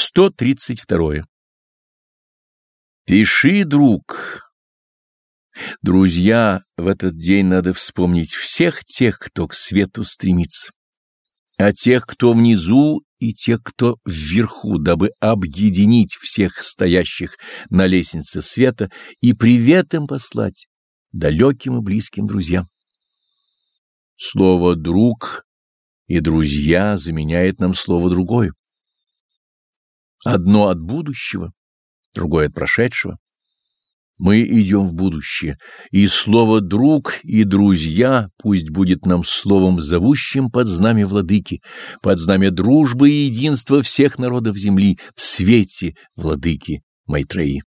132. Пиши, друг. Друзья, в этот день надо вспомнить всех тех, кто к свету стремится, а тех, кто внизу, и тех, кто вверху, дабы объединить всех стоящих на лестнице света и приветом послать далеким и близким друзьям. Слово «друг» и «друзья» заменяет нам слово другое. Одно от будущего, другое от прошедшего. Мы идем в будущее, и слово «друг» и «друзья» пусть будет нам словом, зовущим под знамя владыки, под знамя дружбы и единства всех народов земли в свете владыки Майтреи.